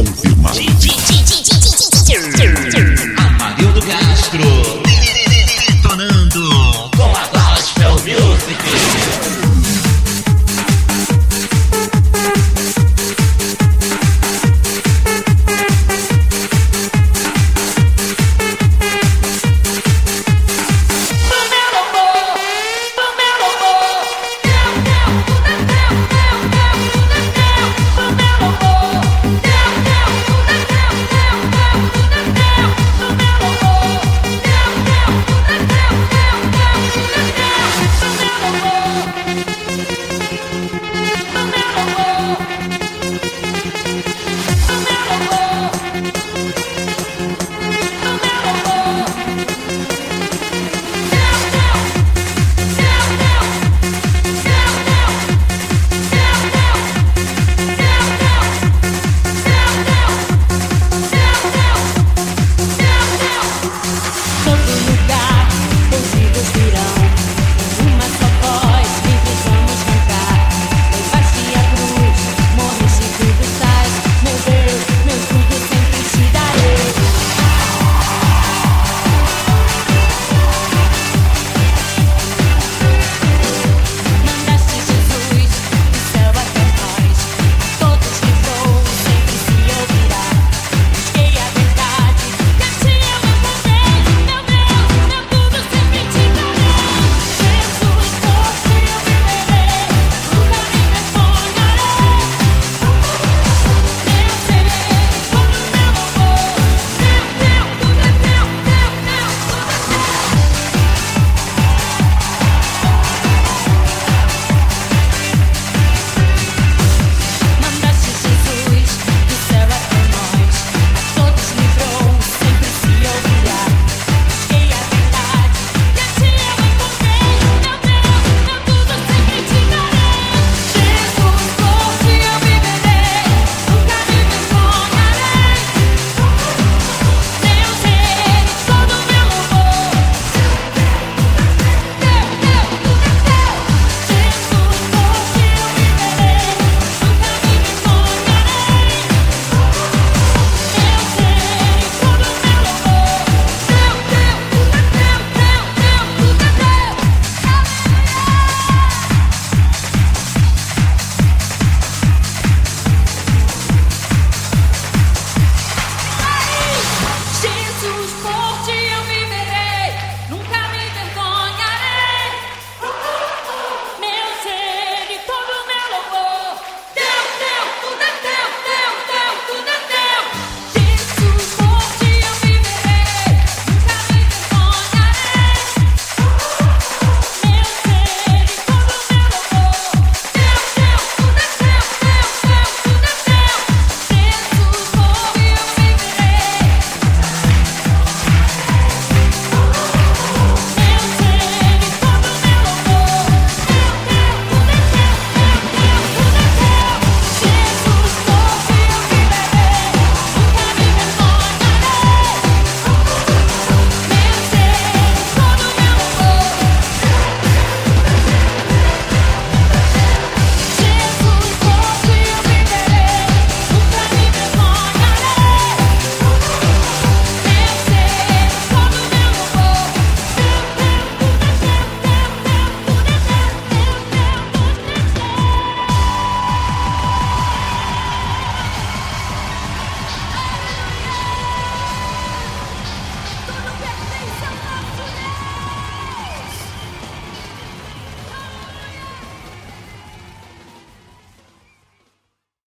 Confirmado.